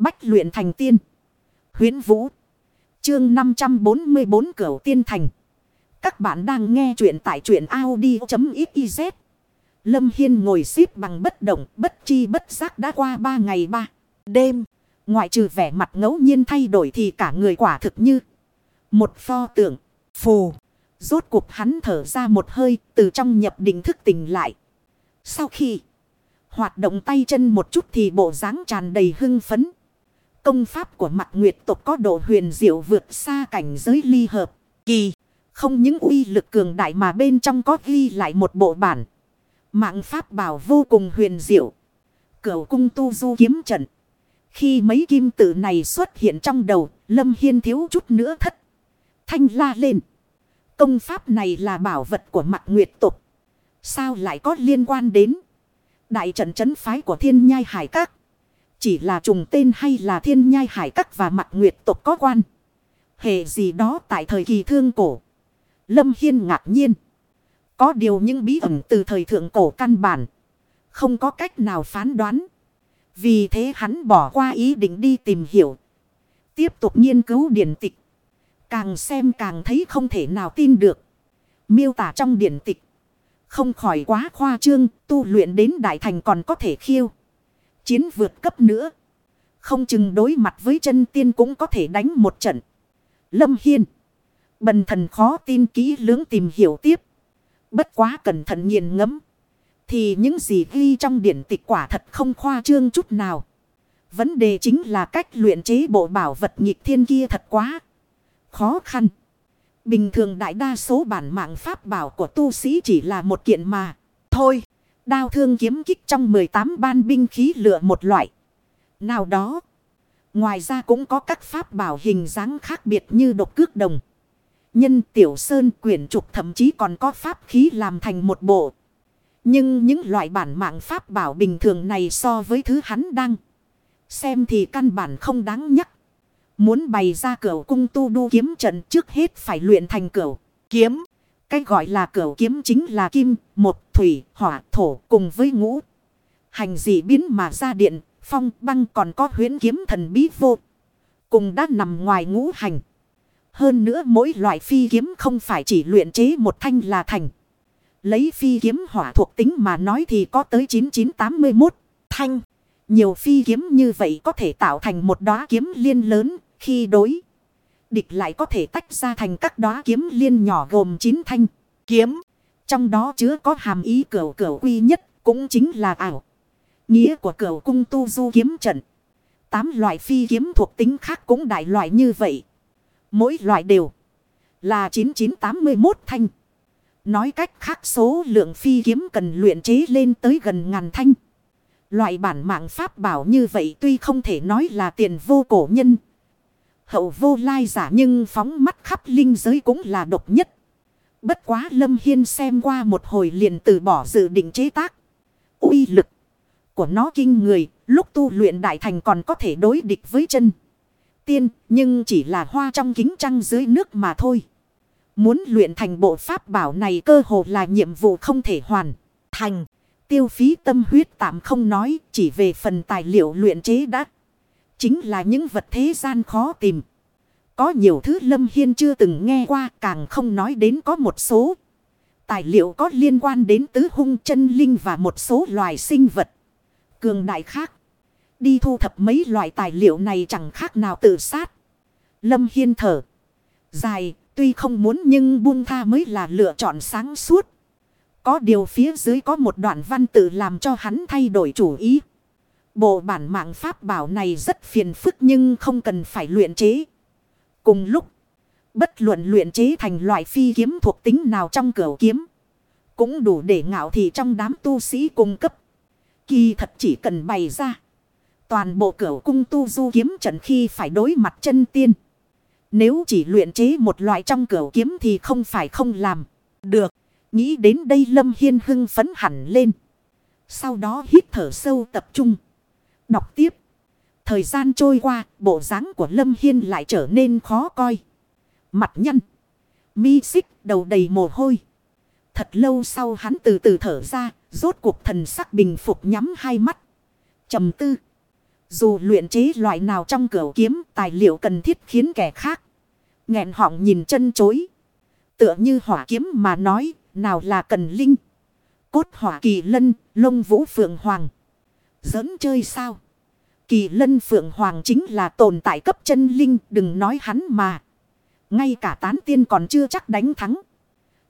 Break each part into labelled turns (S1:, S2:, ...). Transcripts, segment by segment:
S1: Bách luyện thành tiên. Huyến Vũ. Chương 544 Cửu Tiên Thành. Các bạn đang nghe truyện tại truyện Audi.xyz. Lâm Hiên ngồi xếp bằng bất động, bất chi bất giác đã qua ba ngày ba đêm. Ngoại trừ vẻ mặt ngẫu nhiên thay đổi thì cả người quả thực như một pho tượng. Phù. Rốt cuộc hắn thở ra một hơi từ trong nhập định thức tỉnh lại. Sau khi hoạt động tay chân một chút thì bộ dáng tràn đầy hưng phấn. Công pháp của mặt nguyệt tộc có độ huyền diệu vượt xa cảnh giới ly hợp. Kỳ. Không những uy lực cường đại mà bên trong có ghi lại một bộ bản. Mạng pháp bảo vô cùng huyền diệu. Cửu cung tu du kiếm trận. Khi mấy kim tự này xuất hiện trong đầu, Lâm Hiên thiếu chút nữa thất. Thanh la lên. Công pháp này là bảo vật của mặt nguyệt tục. Sao lại có liên quan đến đại trận chấn phái của thiên nhai hải các? Chỉ là trùng tên hay là thiên nhai hải các và mặt nguyệt tộc có quan? Hệ gì đó tại thời kỳ thương cổ. Lâm Hiên ngạc nhiên. Có điều những bí ẩn từ thời thượng cổ căn bản. Không có cách nào phán đoán. Vì thế hắn bỏ qua ý định đi tìm hiểu. Tiếp tục nghiên cứu điển tịch. Càng xem càng thấy không thể nào tin được. Miêu tả trong điển tịch. Không khỏi quá khoa trương, tu luyện đến đại thành còn có thể khiêu. Chiến vượt cấp nữa. Không chừng đối mặt với chân tiên cũng có thể đánh một trận. Lâm Hiên. Bần thần khó tin kỹ lưỡng tìm hiểu tiếp. Bất quá cẩn thận nghiền ngẫm Thì những gì ghi trong điển tịch quả thật không khoa trương chút nào. Vấn đề chính là cách luyện chế bộ bảo vật nghịch thiên kia thật quá khó khăn. Bình thường đại đa số bản mạng pháp bảo của tu sĩ chỉ là một kiện mà. Thôi, đao thương kiếm kích trong 18 ban binh khí lựa một loại. Nào đó. Ngoài ra cũng có các pháp bảo hình dáng khác biệt như độc cước đồng. Nhân tiểu sơn quyển trục thậm chí còn có pháp khí làm thành một bộ. Nhưng những loại bản mạng pháp bảo bình thường này so với thứ hắn đang xem thì căn bản không đáng nhắc. Muốn bày ra cửa cung tu đu kiếm trận trước hết phải luyện thành cửa kiếm cái gọi là cửa kiếm chính là kim, một, thủy, hỏa, thổ cùng với ngũ. Hành dị biến mà ra điện, phong, băng còn có huyến kiếm thần bí vô. Cùng đã nằm ngoài ngũ hành. Hơn nữa mỗi loại phi kiếm không phải chỉ luyện chế một thanh là thành. Lấy phi kiếm hỏa thuộc tính mà nói thì có tới 9981 thanh. Nhiều phi kiếm như vậy có thể tạo thành một đóa kiếm liên lớn khi đối. Địch lại có thể tách ra thành các đóa kiếm liên nhỏ gồm 9 thanh kiếm. Trong đó chứa có hàm ý cửu cửu quy nhất, cũng chính là ảo. Nghĩa của cửu cung tu du kiếm trận. Tám loại phi kiếm thuộc tính khác cũng đại loại như vậy. Mỗi loại đều là 9981 thanh. Nói cách khác số lượng phi kiếm cần luyện chế lên tới gần ngàn thanh. Loại bản mạng pháp bảo như vậy tuy không thể nói là tiền vô cổ nhân. Hậu vô lai giả nhưng phóng mắt khắp linh giới cũng là độc nhất. Bất quá Lâm Hiên xem qua một hồi liền từ bỏ dự định chế tác. uy lực của nó kinh người, lúc tu luyện đại thành còn có thể đối địch với chân tiên, nhưng chỉ là hoa trong kính trăng dưới nước mà thôi. Muốn luyện thành bộ pháp bảo này cơ hồ là nhiệm vụ không thể hoàn thành. Tiêu phí tâm huyết tạm không nói, chỉ về phần tài liệu luyện chế đã. Chính là những vật thế gian khó tìm. Có nhiều thứ Lâm Hiên chưa từng nghe qua càng không nói đến có một số. Tài liệu có liên quan đến tứ hung chân linh và một số loài sinh vật. Cường đại khác. Đi thu thập mấy loại tài liệu này chẳng khác nào tự sát. Lâm Hiên thở. Dài, tuy không muốn nhưng buông tha mới là lựa chọn sáng suốt. Có điều phía dưới có một đoạn văn tự làm cho hắn thay đổi chủ ý. Bộ bản mạng pháp bảo này rất phiền phức nhưng không cần phải luyện chế. Cùng lúc, bất luận luyện chế thành loại phi kiếm thuộc tính nào trong cửa kiếm. Cũng đủ để ngạo thị trong đám tu sĩ cung cấp. Kỳ thật chỉ cần bày ra. Toàn bộ cửa cung tu du kiếm trận khi phải đối mặt chân tiên. Nếu chỉ luyện chế một loại trong cửa kiếm thì không phải không làm. Được. Nghĩ đến đây Lâm Hiên hưng phấn hẳn lên. Sau đó hít thở sâu tập trung. Đọc tiếp. Thời gian trôi qua, bộ dáng của Lâm Hiên lại trở nên khó coi. Mặt nhăn. Mi xích, đầu đầy mồ hôi. Thật lâu sau hắn từ từ thở ra, rốt cuộc thần sắc bình phục nhắm hai mắt. trầm tư. Dù luyện chế loại nào trong cửa kiếm tài liệu cần thiết khiến kẻ khác. nghẹn họng nhìn chân chối. Tựa như hỏa kiếm mà nói, nào là cần linh. Cốt hỏa kỳ lân, lông vũ phượng hoàng. Giỡn chơi sao? Kỳ lân phượng hoàng chính là tồn tại cấp chân linh, đừng nói hắn mà. Ngay cả tán tiên còn chưa chắc đánh thắng.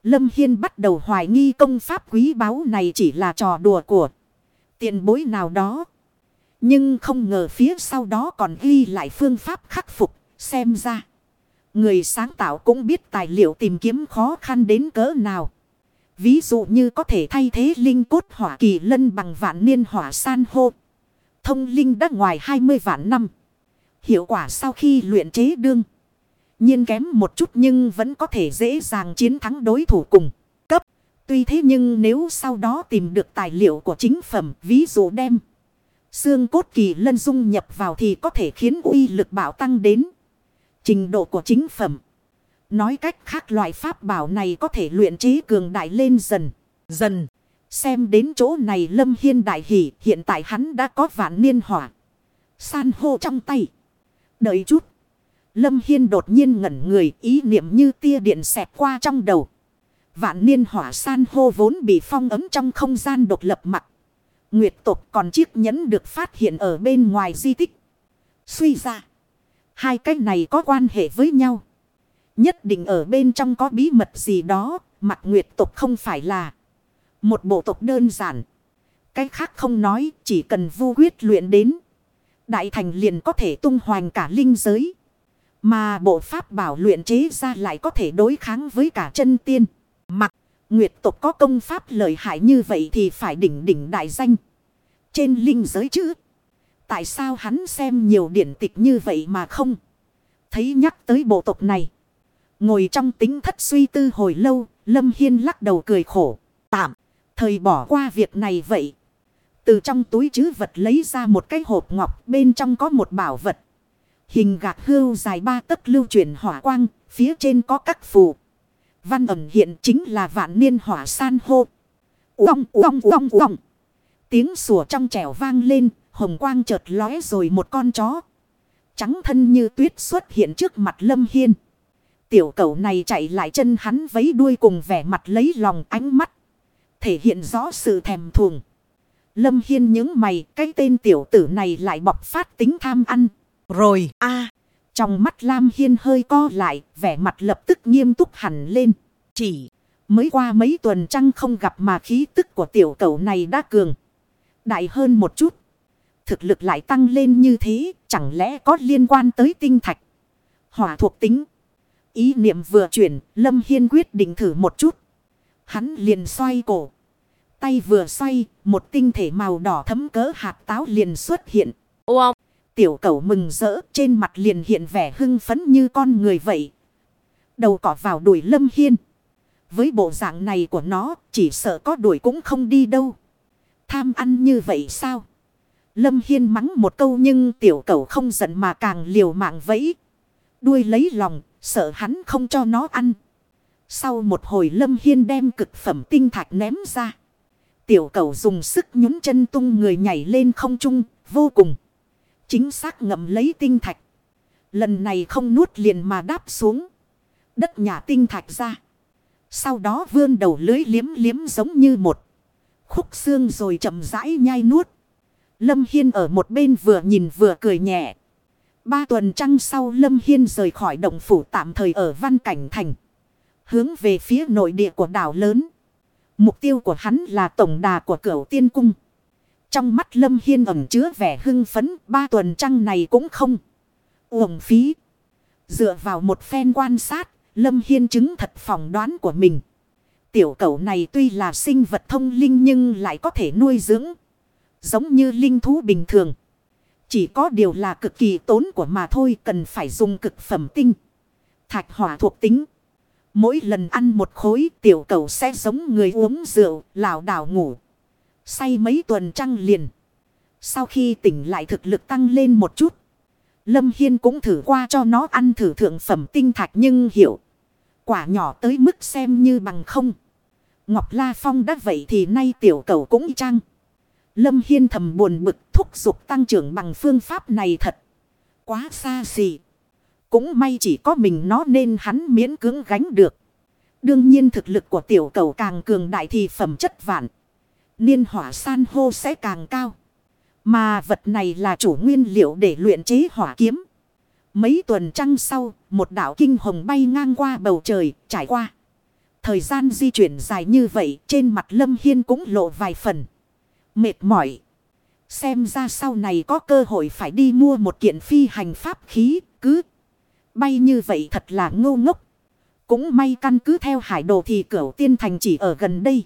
S1: Lâm Hiên bắt đầu hoài nghi công pháp quý báu này chỉ là trò đùa của tiền bối nào đó. Nhưng không ngờ phía sau đó còn ghi lại phương pháp khắc phục, xem ra. Người sáng tạo cũng biết tài liệu tìm kiếm khó khăn đến cỡ nào. Ví dụ như có thể thay thế linh cốt hỏa kỳ lân bằng vạn niên hỏa san hô. Thông linh đã ngoài 20 vạn năm. Hiệu quả sau khi luyện chế đương. nhiên kém một chút nhưng vẫn có thể dễ dàng chiến thắng đối thủ cùng cấp. Tuy thế nhưng nếu sau đó tìm được tài liệu của chính phẩm, ví dụ đem. Xương cốt kỳ lân dung nhập vào thì có thể khiến uy lực bảo tăng đến. Trình độ của chính phẩm. Nói cách khác loại pháp bảo này có thể luyện trí cường đại lên dần. Dần. Xem đến chỗ này Lâm Hiên đại hỷ. Hiện tại hắn đã có vạn niên hỏa. San hô trong tay. Đợi chút. Lâm Hiên đột nhiên ngẩn người, ý niệm như tia điện xẹt qua trong đầu. Vạn niên hỏa san hô vốn bị phong ấm trong không gian độc lập mặt. Nguyệt tộc còn chiếc nhẫn được phát hiện ở bên ngoài di tích. Suy ra. Hai cái này có quan hệ với nhau. Nhất định ở bên trong có bí mật gì đó. Mặt nguyệt tục không phải là một bộ tộc đơn giản. Cái khác không nói, chỉ cần vu quyết luyện đến. Đại thành liền có thể tung hoành cả linh giới. Mà bộ pháp bảo luyện chế ra lại có thể đối kháng với cả chân tiên. Mặc Nguyệt tộc có công pháp lợi hại như vậy thì phải đỉnh đỉnh đại danh. Trên linh giới chứ. Tại sao hắn xem nhiều điển tịch như vậy mà không? Thấy nhắc tới bộ tộc này. Ngồi trong tính thất suy tư hồi lâu, Lâm Hiên lắc đầu cười khổ. Tạm, thời bỏ qua việc này vậy. Từ trong túi chứ vật lấy ra một cái hộp ngọc, bên trong có một bảo vật. Hình gạc hưu dài ba tấc lưu chuyển hỏa quang, phía trên có các phù. Văn ẩn hiện chính là vạn niên hỏa san hô. Uông uông uông uông. Tiếng sủa trong trẻo vang lên, hồng quang chợt lóe rồi một con chó. Trắng thân như tuyết xuất hiện trước mặt Lâm Hiên. Tiểu cẩu này chạy lại chân hắn vấy đuôi cùng vẻ mặt lấy lòng ánh mắt. Thể hiện rõ sự thèm thuồng. Lâm Hiên những mày, cái tên tiểu tử này lại bọc phát tính tham ăn. Rồi, a trong mắt Lam Hiên hơi co lại, vẻ mặt lập tức nghiêm túc hẳn lên. Chỉ mới qua mấy tuần trăng không gặp mà khí tức của tiểu cầu này đã cường. Đại hơn một chút. Thực lực lại tăng lên như thế, chẳng lẽ có liên quan tới tinh thạch. Hỏa thuộc tính. Ý niệm vừa chuyển, Lâm Hiên quyết định thử một chút. Hắn liền xoay cổ. Tay vừa xoay, một tinh thể màu đỏ thấm cỡ hạt táo liền xuất hiện. Wow! Tiểu cẩu mừng rỡ trên mặt liền hiện vẻ hưng phấn như con người vậy. Đầu cỏ vào đuổi lâm hiên. Với bộ dạng này của nó chỉ sợ có đuổi cũng không đi đâu. Tham ăn như vậy sao? Lâm Hiên mắng một câu nhưng tiểu cẩu không giận mà càng liều mạng vẫy. Đuôi lấy lòng, sợ hắn không cho nó ăn. Sau một hồi Lâm Hiên đem cực phẩm tinh thạch ném ra. Tiểu Cầu dùng sức nhún chân tung người nhảy lên không trung, vô cùng. Chính xác ngậm lấy tinh thạch. Lần này không nuốt liền mà đáp xuống. Đất nhà tinh thạch ra. Sau đó vươn đầu lưới liếm liếm giống như một khúc xương rồi chậm rãi nhai nuốt. Lâm Hiên ở một bên vừa nhìn vừa cười nhẹ. Ba tuần trăng sau Lâm Hiên rời khỏi động phủ tạm thời ở Văn Cảnh Thành. Hướng về phía nội địa của đảo lớn. Mục tiêu của hắn là tổng đà của cửu tiên cung. Trong mắt Lâm Hiên ẩm chứa vẻ hưng phấn, ba tuần trăng này cũng không. Uổng phí. Dựa vào một phen quan sát, Lâm Hiên chứng thật phỏng đoán của mình. Tiểu cẩu này tuy là sinh vật thông linh nhưng lại có thể nuôi dưỡng. Giống như linh thú bình thường. Chỉ có điều là cực kỳ tốn của mà thôi cần phải dùng cực phẩm tinh. Thạch hỏa thuộc tính. Mỗi lần ăn một khối tiểu cầu sẽ giống người uống rượu, lảo đảo ngủ say mấy tuần trăng liền. Sau khi tỉnh lại thực lực tăng lên một chút. Lâm Hiên cũng thử qua cho nó ăn thử thượng phẩm tinh thạch nhưng hiểu. Quả nhỏ tới mức xem như bằng không. Ngọc La Phong đã vậy thì nay tiểu cầu cũng y chăng. Lâm Hiên thầm buồn bực thúc giục tăng trưởng bằng phương pháp này thật. Quá xa xỉ. Cũng may chỉ có mình nó nên hắn miễn cưỡng gánh được. Đương nhiên thực lực của tiểu cầu càng cường đại thì phẩm chất vạn. Niên hỏa san hô sẽ càng cao. Mà vật này là chủ nguyên liệu để luyện chế hỏa kiếm. Mấy tuần trăng sau, một đảo kinh hồng bay ngang qua bầu trời, trải qua. Thời gian di chuyển dài như vậy, trên mặt Lâm Hiên cũng lộ vài phần. Mệt mỏi. Xem ra sau này có cơ hội phải đi mua một kiện phi hành pháp khí, cứ bay như vậy thật là ngô ngốc. Cũng may căn cứ theo hải đồ thì cửu tiên thành chỉ ở gần đây.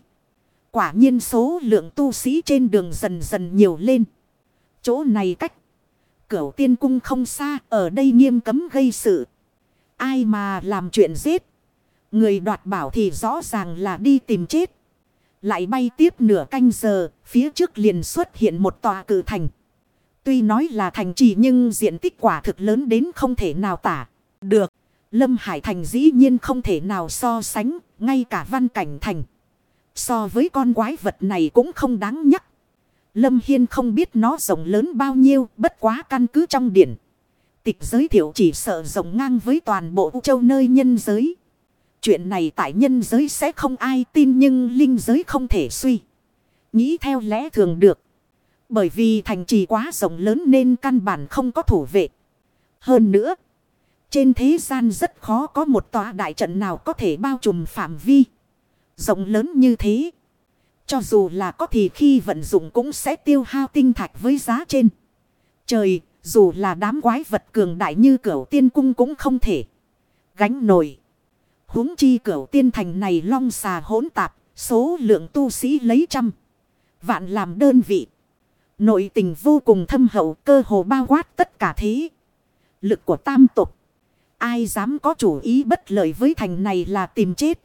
S1: Quả nhiên số lượng tu sĩ trên đường dần dần nhiều lên. Chỗ này cách. Cửu tiên cung không xa, ở đây nghiêm cấm gây sự. Ai mà làm chuyện giết. Người đoạt bảo thì rõ ràng là đi tìm chết. Lại bay tiếp nửa canh giờ, phía trước liền xuất hiện một tòa cử thành. Tuy nói là thành trì nhưng diện tích quả thực lớn đến không thể nào tả. Được, Lâm Hải Thành dĩ nhiên không thể nào so sánh, ngay cả văn cảnh thành. So với con quái vật này cũng không đáng nhắc. Lâm Hiên không biết nó rộng lớn bao nhiêu, bất quá căn cứ trong điển. Tịch giới thiệu chỉ sợ rộng ngang với toàn bộ châu nơi nhân giới. Chuyện này tại nhân giới sẽ không ai tin nhưng linh giới không thể suy. Nghĩ theo lẽ thường được. Bởi vì thành trì quá rộng lớn nên căn bản không có thủ vệ. Hơn nữa. Trên thế gian rất khó có một tòa đại trận nào có thể bao trùm phạm vi. Rộng lớn như thế. Cho dù là có thì khi vận dụng cũng sẽ tiêu hao tinh thạch với giá trên. Trời, dù là đám quái vật cường đại như cửu tiên cung cũng không thể gánh nổi huống chi cửu tiên thành này long xà hỗn tạp, số lượng tu sĩ lấy trăm. Vạn làm đơn vị. Nội tình vô cùng thâm hậu cơ hồ bao quát tất cả thế. Lực của tam tục. Ai dám có chủ ý bất lợi với thành này là tìm chết.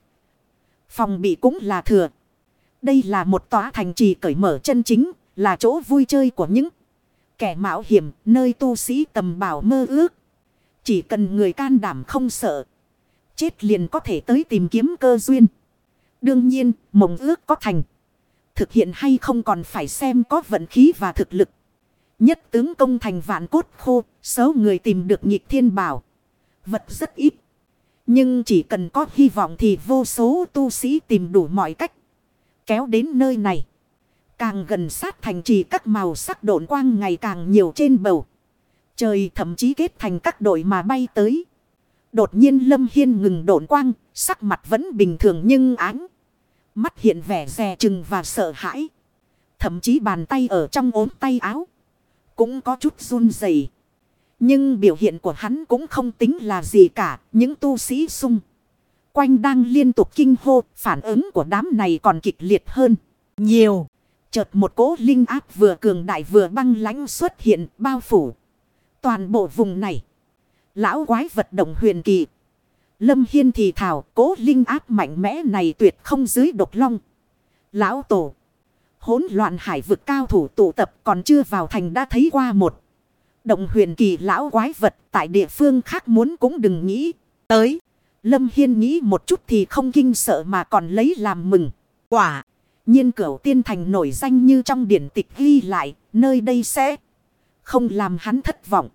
S1: Phòng bị cũng là thừa. Đây là một tòa thành trì cởi mở chân chính, là chỗ vui chơi của những kẻ mạo hiểm, nơi tu sĩ tầm bảo mơ ước. Chỉ cần người can đảm không sợ, chết liền có thể tới tìm kiếm cơ duyên. Đương nhiên, mộng ước có thành. Thực hiện hay không còn phải xem có vận khí và thực lực. Nhất tướng công thành vạn cốt khô, số người tìm được nhịp thiên bảo. Vật rất ít. Nhưng chỉ cần có hy vọng thì vô số tu sĩ tìm đủ mọi cách. Kéo đến nơi này. Càng gần sát thành trì các màu sắc độn quang ngày càng nhiều trên bầu. Trời thậm chí kết thành các đội mà bay tới. Đột nhiên Lâm Hiên ngừng độn quang, sắc mặt vẫn bình thường nhưng ánh Mắt hiện vẻ dè chừng và sợ hãi. Thậm chí bàn tay ở trong ốm tay áo. Cũng có chút run rẩy Nhưng biểu hiện của hắn cũng không tính là gì cả. Những tu sĩ sung. Quanh đang liên tục kinh hô. Phản ứng của đám này còn kịch liệt hơn. Nhiều. Chợt một cỗ linh áp vừa cường đại vừa băng lãnh xuất hiện bao phủ. Toàn bộ vùng này. Lão quái vật động huyền kỳ. Lâm Hiên thì thảo, cố linh áp mạnh mẽ này tuyệt không dưới độc long. Lão tổ. Hốn loạn hải vực cao thủ tụ tập còn chưa vào thành đã thấy qua một. Động huyền kỳ lão quái vật tại địa phương khác muốn cũng đừng nghĩ. Tới. Lâm Hiên nghĩ một chút thì không kinh sợ mà còn lấy làm mừng. Quả. nhiên cửu tiên thành nổi danh như trong điển tịch ghi lại. Nơi đây sẽ không làm hắn thất vọng.